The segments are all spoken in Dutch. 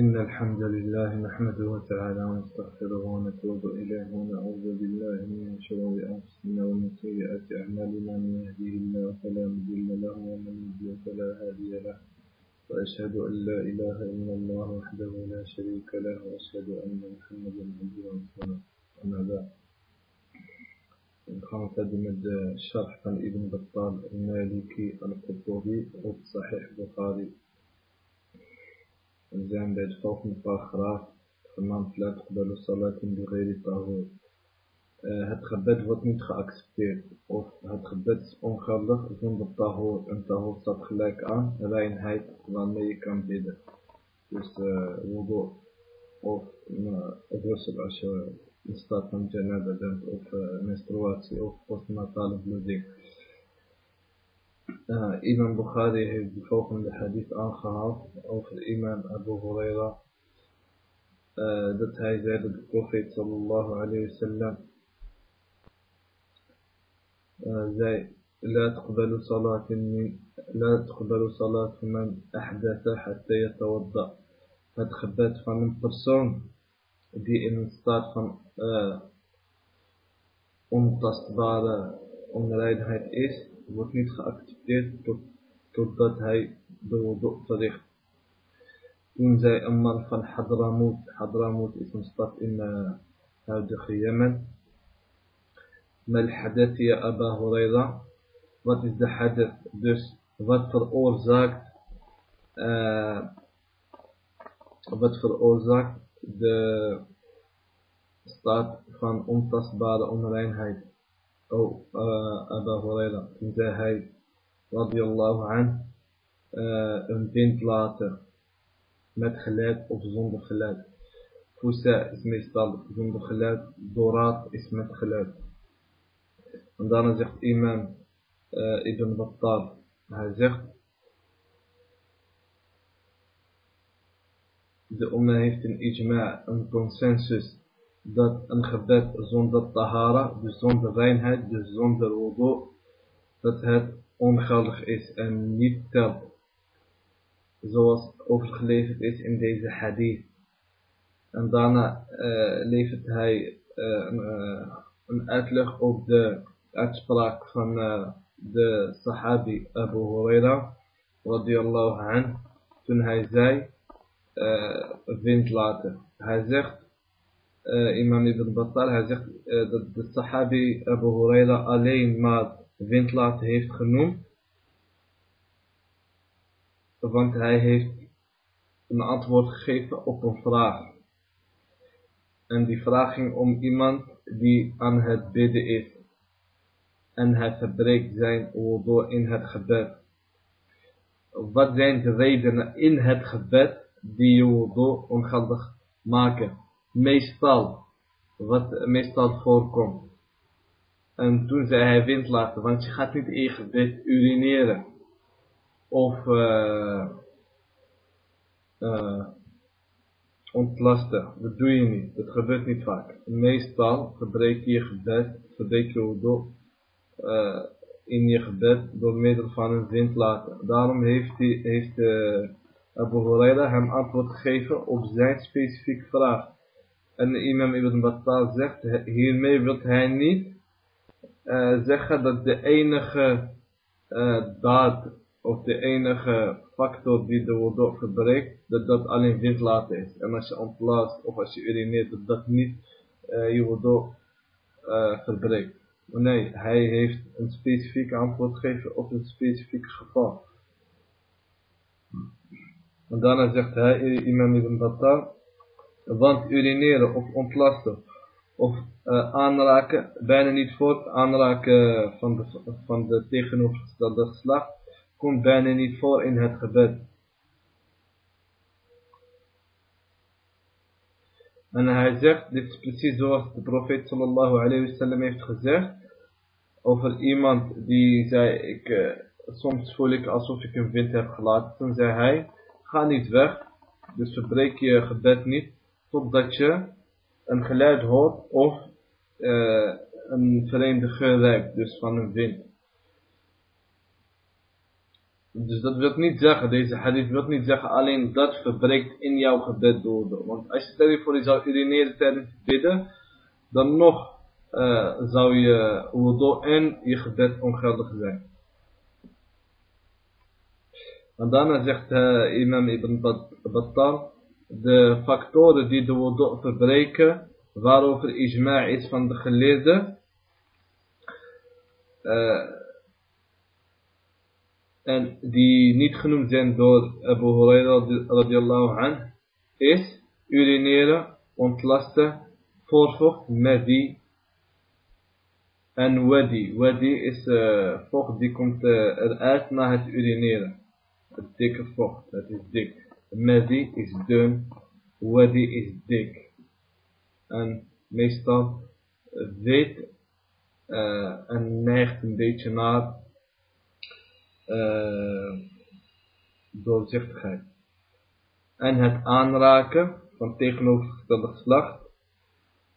إن الحمد لله نحمده تعالى ونستغفره ونتوب إليه ونعوذ بالله من شرور أنفسنا ومن سيئات أعمالنا من يهديه الله فلا مضل له ومن يضلل فلا هادي له. وأشهد أن لا إله إلا الله وحده لا شريك له وأشهد أن محمدا عبده ورسوله. أما بعد gaan verder met de sharh van Ibn Battal We zijn bij het volgende paragraaf genaamd La tuqbalu salatin bi tahur. Uh, het gebed wordt niet geaccepteerd of het gebed is ongeldig zonder tahur. En tahur staat gelijk aan reinheid waarmee je kan bidden. Dus uh, wudu of ghusl als je in staat van janaba bent of menstruatie of postnatale bloeding. آه، إمام البخاري بفوق لحديث آخر أو في الإمام أبو هريرة آه، ذات هاي زيادة الكوفي صلى الله عليه وسلم. آه، زي لا تقبل صلاة من لا تقبل صلاة من أحدث حتى يتوضأ. فتخبأت فمن برسون دي انستار فم آه ومتصبار ومرايد هايت إيست. Wordt niet geaccepteerd tot, totdat hij de wudu verricht. Toen zei man van Hadramout, Hadramout is een stad in uh, huidige Jemen, Mal hadath ya Aba Huraira, wat is de hadath? Dus wat veroorzaakt, uh, wat veroorzaakt de staat van ontastbare onreinheid. Abu Huraira, toen zei hij, radiyallahu an, uh, een wind laten met geluid of zonder geluid. Fusa is meestal zonder geluid, doraat is met geluid. En daarna zegt imam uh, Ibn Battal, hij zegt, de umma heeft een ijma, een consensus, dat een gebed zonder tahara, dus zonder reinheid, dus zonder wudu, dat het ongeldig is en niet telt. Zoals overgeleverd is in deze hadith. En daarna uh, levert hij uh, een, uh, uitleg op de uitspraak van de sahabi Abu Huraira, radiyallahu anh, toen hij zei, wind laten. Hij zegt, uh, imam Ibn Battal, hij zegt uh, dat de sahabi Abu Huraira alleen maar wind laten heeft genoemd. Want hij heeft een antwoord gegeven op een vraag. En die vraag ging om iemand die aan het bidden is. En hij verbreekt zijn wudu in het gebed. Wat zijn de redenen in het gebed die je wudu ongeldig maken? Meestal, wat meestal voorkomt. En toen zei hij wind laten, want je gaat niet in gebed urineren. Of uh, uh, ontlasten. Dat doe je niet. Dat gebeurt niet vaak. Meestal verbreek je je gebed, verbreek je wudu uh, in je gebed door middel van een wind laten. Daarom heeft, hij, heeft Abu Huraira hem antwoord gegeven op zijn specifieke vraag. En imam Ibn Battal zegt, hiermee wil hij niet uh, zeggen dat de enige uh, daad of de enige factor die de wudu verbreekt, dat dat alleen wind laten is. En als je ontlaat of als je urineert, dat dat niet uh, je wudu verbreekt. Nee, hij heeft een specifiek antwoord gegeven op een specifiek geval. En daarna zegt hij, imam Ibn Battal, want urineren of ontlasten of uh, aanraken, bijna niet voor, aanraken van de, van de tegenovergestelde geslacht, komt bijna niet voor in het gebed. En hij zegt, dit is precies zoals de profeet sallallahu alayhi wa sallam heeft gezegd, over iemand die zei, ik, uh, soms voel ik alsof ik een wind heb gelaten. Toen zei hij, ga niet weg, dus verbreek je gebed niet, totdat je een geluid hoort of uh, een vreemde geur dus van een wind. Dus dat wil niet zeggen, deze hadith wil niet zeggen alleen dat verbreekt in jouw gebed door. Want als je stel je voor je zou urineren tijdens het bidden, dan nog uh, zou je wudu en je gebed ongeldig zijn. En daarna zegt uh, imam Ibn Battal, de factoren die de wudu verbreken, waarover ijma' is van de geleerden, uh, en die niet genoemd zijn door Abu Huraira radiallahu anh, is urineren, ontlasten, voorvocht, die en wadi. Wadi is uh, vocht die komt uh, eruit na het urineren. Het dikke vocht, dat is dik. Medi is dun, wadi is dik. En meestal weet uh, en neigt een beetje naar uh, doorzichtigheid. En het aanraken van tegenovergestelde geslacht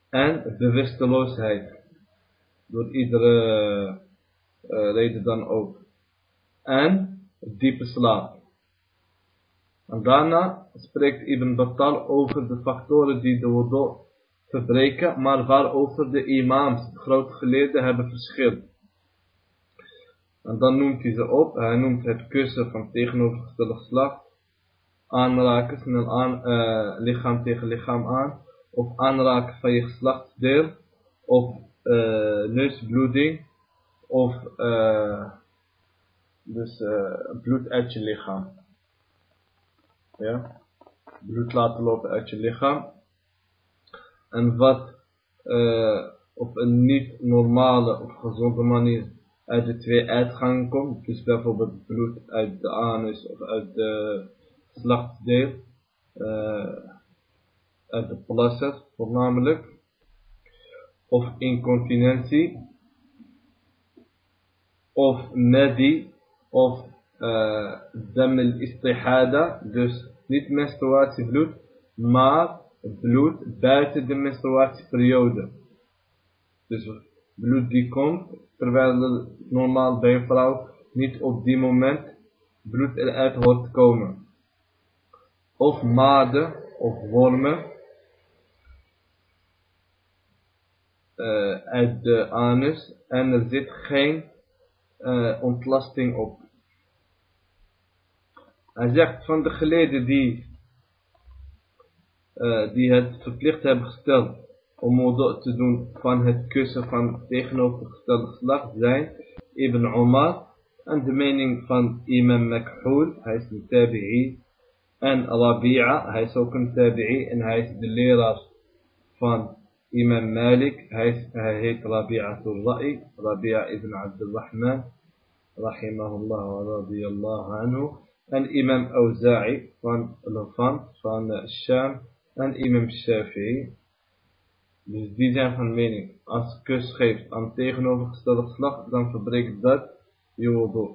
en bewusteloosheid. Door iedere uh, reden dan ook. En diepe slaap. En daarna spreekt Ibn Battal over de factoren die de wudu verbreken, maar waarover de imams, de grote geleerden, hebben verschil. En dan noemt hij ze op. Hij noemt het kussen van tegenovergestelde geslacht. Aanraken, snel aan, uh, lichaam tegen lichaam aan. Of aanraken van je geslachtsdeel. Of uh, neusbloeding. Of uh, dus bloed uit je lichaam. Ja. Bloed laten lopen uit je lichaam. En wat op een niet normale of gezonde manier uit de twee uitgangen komt. Dus bijvoorbeeld bloed uit de anus of uit de slachtsdeel. Uh, uit de plassen voornamelijk. Of incontinentie. Of medi. Of uh, damel istihada. Dus niet menstruatiebloed. Maar bloed buiten de menstruatieperiode. Dus bloed die komt terwijl er normaal bij een vrouw niet op die moment bloed eruit hoort komen. Of maden of wormen uh, uit de anus en er zit geen uh, ontlasting op. Hij zegt van de geleden die, uh, die het verplicht hebben gesteld om wudu te doen van het kussen van tegenovergestelde geslacht zijn Ibn Omar en de mening van Imam Makhul, hij is een tabi'i en Rabi'a, hij is ook een tabi'i en hij is de leraar van Imam Malik, hij, is, hij heet Rabi'atul Ra'i, Rabi'a ibn Abdurrahman rahimahullah wa radiyallahu anhu en Imam Auza'i van Levant, van Sham en Imam Shafi'i dus die zijn van mening, als kus geeft aan tegenovergestelde geslacht, dan verbreekt dat je wudu.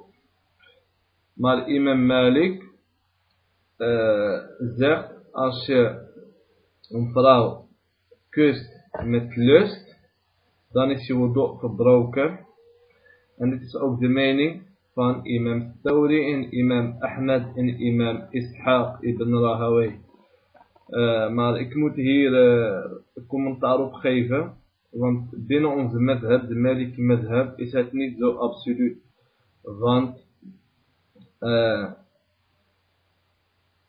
Maar Imam Malik uh, zegt, als je een vrouw kust met lust, dan is je verbroken. En dit is ook de mening van imam Thawri en imam Ahmed en imam Ishaq ibn Rahaway. Uh, maar ik moet hier uh, een commentaar op geven. Want binnen onze madhab, de Maliki madhab, is het niet zo absoluut. Want uh,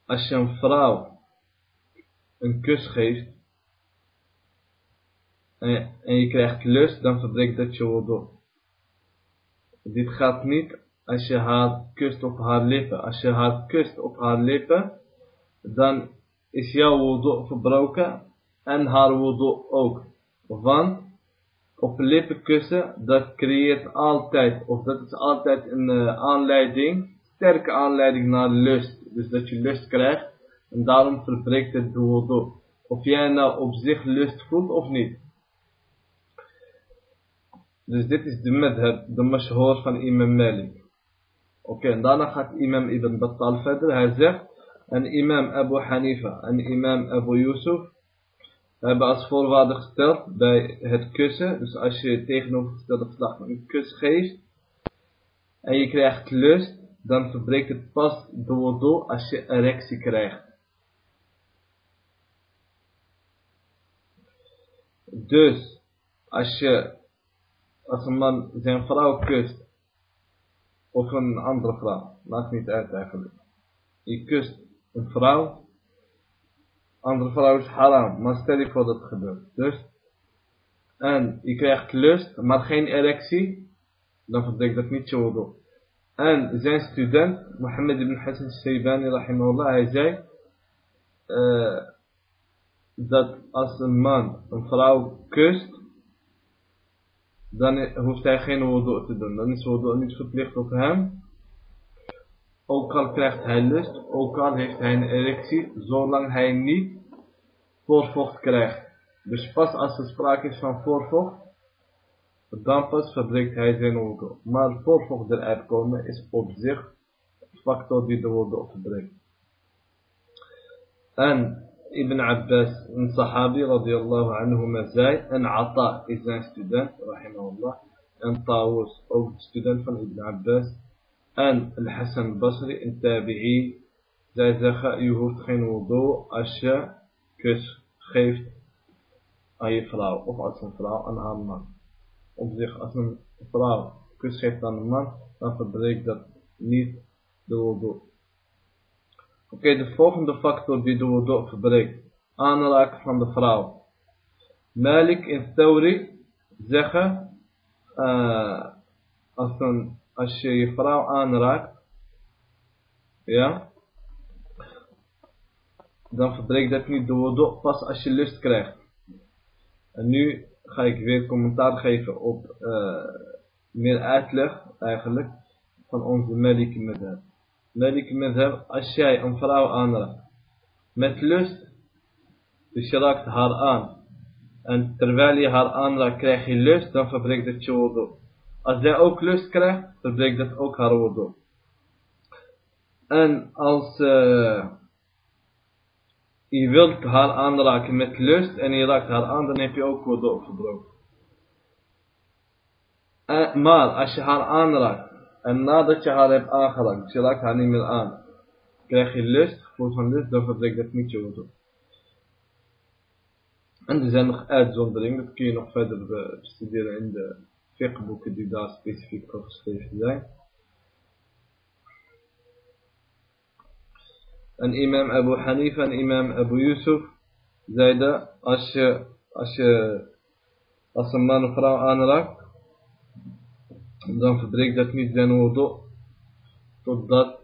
als je een vrouw een kus geeft en, en je krijgt lust, dan verbreekt dat je wudu. Dit gaat niet als je haar kust op haar lippen. Als je haar kust op haar lippen, dan is jouw wudu verbroken en haar wudu ook. Want op lippen kussen, dat creëert altijd, of dat is altijd een uh, aanleiding, sterke aanleiding naar lust. Dus dat je lust krijgt en daarom verbreekt het de wudu. Of jij nou op zich lust voelt of niet. Dus dit is de madhab, de mashhoor van imam Malik. Oké, en daarna gaat imam Ibn Battal verder. Hij zegt, en imam Abu Hanifa en imam Abu Yusuf hebben als voorwaarde gesteld bij het kussen. Dus als je tegenovergestelde geslacht een kus geeft en je krijgt lust, dan verbreekt het pas de wudu als je erectie krijgt. Dus, als je, als een man zijn vrouw kust, of een andere vrouw, maakt niet uit eigenlijk. Je kust een vrouw, andere vrouw is haram, maar stel je voor dat het gebeurt. Dus, en je krijgt lust, maar geen erectie, dan verbreekt dat niet je wudu. En zijn student, Mohammed ibn Hassan Shaybani, rahimahullah, hij zei uh, dat als een man een vrouw kust, dan hoeft hij geen wudu te doen. Dan is wudu niet verplicht op hem. Ook al krijgt hij lust, ook al heeft hij een erectie, zolang hij niet voorvocht krijgt. Dus pas als er sprake is van voorvocht, dan pas verbreekt hij zijn wudu. Maar voorvocht eruit komen is op zich een factor die de wudu verbreekt. En Ibn Abbas, een sahabi radiyallahu anhu, zei, en Ata is zijn student, rahimahullah, en Tawus, ook student van Ibn Abbas, en Al-Hassan Basri, een tabi'i, zij zeggen, je hoeft geen wudu als je kus geeft aan je vrouw, of als een vrouw aan haar man op zich als een vrouw kus Oké, de volgende factor die de wudu verbreekt. Aanraken van de vrouw. Malik en Thawri zeggen, uh, als, een, als je je vrouw aanraakt, ja, dan verbreekt dat niet de wudu pas als je lust krijgt. En nu ga ik weer commentaar geven op uh, meer uitleg eigenlijk van onze Maliki Madhab. Maliki Madhab, als jij een vrouw aanraakt met lust, dus je raakt haar aan. En terwijl je haar aanraakt krijg je lust, dan verbreekt het je wudu. Als zij ook lust krijgt, verbreekt dat ook haar wudu. En als... Uh, je wilt haar aanraken met lust en je raakt haar aan, dan heb je ook wudu verbroken. Uh, maar als je haar aanraakt en nadat je haar hebt aangeraakt, raakt haar niet meer aan, krijg je lust, gevoel van lust, dan verbreekt dat niet je wudu. En er zijn nog uitzonderingen, dat kun je nog verder bestuderen in de fiqhboeken die daar specifiek over geschreven zijn. en imam Abu Hanifa en imam Abu Yusuf zeiden, als je, als je, als een man een vrouw aanraakt, dan verbreekt dat niet zijn wudu, totdat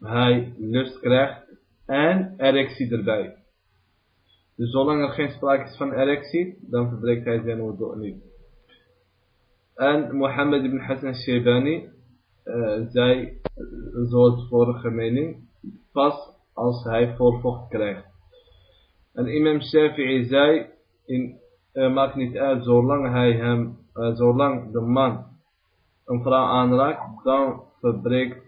hij lust krijgt en erectie erbij. Dus zolang er geen sprake is van erectie, dan verbreekt hij zijn wudu niet. En Mohammed ibn Hassan Shaybani uh, zei, zoals vorige mening, pas als hij voorvocht krijgt. En imam Shafi'i zei, in, uh, maakt niet uit, zolang hij hem, uh, zolang de man een vrouw aanraakt, dan verbreekt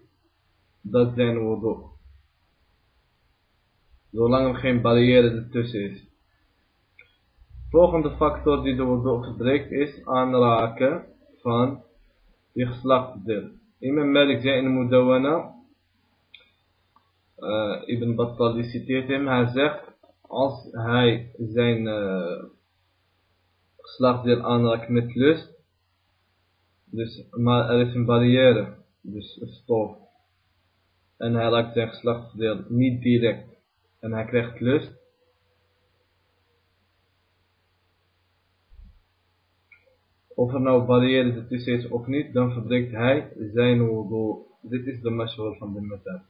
dat zijn wudu. Zolang er geen barrière ertussen is. Volgende factor die de wudu verbreekt is aanraken van je geslachtsdeel. Imam Malik zei in Mudawana, uh, Ibn Battal die citeert hem, hij zegt, als hij zijn uh, geslachtsdeel aanraakt met lust, dus, maar er is een barrière, dus een stof, en hij raakt zijn geslachtsdeel niet direct, en hij krijgt lust, of er nou barrière ertussen is of niet, dan verbreekt hij zijn wudu. Dit is de mashwar van de methode.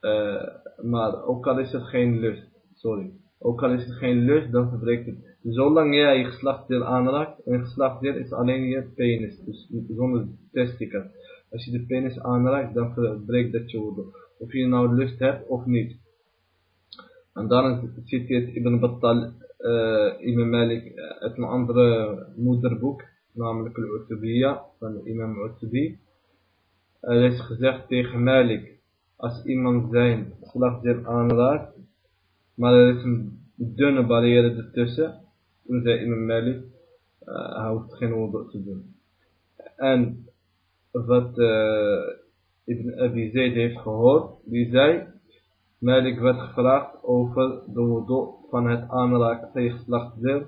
Uh, maar ook al is het geen lust, sorry, ook al is het geen lust, dan verbreekt het. Zolang jij je geslachtsdeel aanraakt, en geslachtsdeel is alleen je penis, dus zonder testica. Als je de penis aanraakt, dan verbreekt dat je wudu. Of je nou lust hebt of niet. En dan citeert Ibn Battal, uh, Imam Malik, uh, uit een andere moederboek, namelijk Al-Utubiyya van Imam Utubi. Er is gezegd tegen Malik, als iemand zijn slagdeel aanraakt, maar er is een dunne barrière ertussen, toen zei Imam Malik, uh, hij hoeft geen wudu te doen. En wat uh, Ibn Abi Zayd heeft gehoord. Die zei, Malik werd gevraagd over de wudu van het aanraken van je.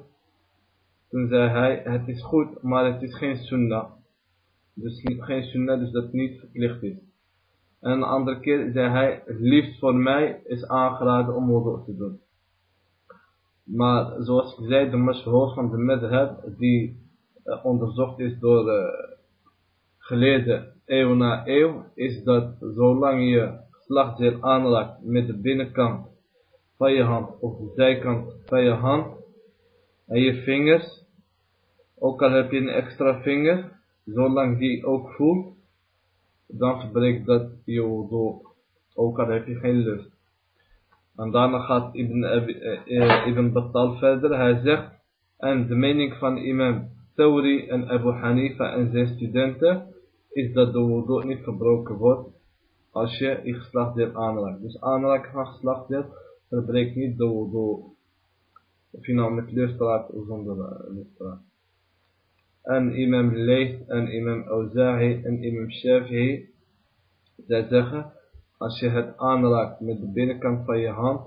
Toen zei hij, het is goed, maar het is geen sunnah. Dus geen sunnah, dus dat niet verplicht is. En een andere keer zei hij, het liefst voor mij is aangeraden om wudu te doen. Maar zoals ik zei, de mashhoor van de madhab die uh, onderzocht is door uh, eeuw na eeuw, is dat zolang je geslachtsdeel aanraakt met de binnenkant van je hand of de zijkant van je hand en je vingers, ook al heb je een extra vinger, zolang die ook voelt, dan verbreekt dat je wudu, ook al heb je geen lust. En daarna gaat Ibn, uh, Ibn Battal verder, hij zegt, en de mening van imam Thawri en Abu Hanifa en zijn studenten, is dat de wudu niet gebroken wordt als je je geslachtsdeel aanraakt. Dus aanraken van geslachtsdeel verbreekt niet de wudu. Of je nou met lust raakt of zonder lust raakt. En imam Leith en imam Auzahi en imam Shafi'i, zij zeggen, als je het aanraakt met de binnenkant van je hand,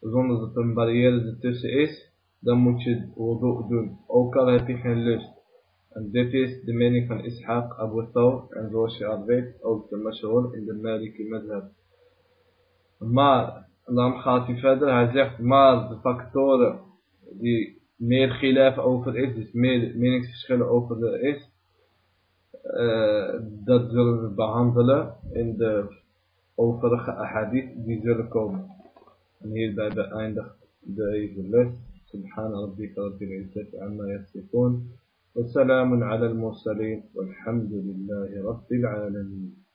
zonder dat er een barrière ertussen is, dan moet je wudu doen, ook al heb je geen lust. En dit is de mening van Ishaq Abu Thawr en zoals je al weet ook de mashhoor in de Maliki madhab. Maar, dan gaat hij verder, hij zegt, maar de factoren die meer gilaf over is, dus meer meningsverschillen over er is, uh, dat zullen we behandelen in de overige ahadith die zullen komen. En hierbij beëindigt deze les. سبحان ربك رب العزة عما يصفون وسلام على المرسلين والحمد لله رب العالمين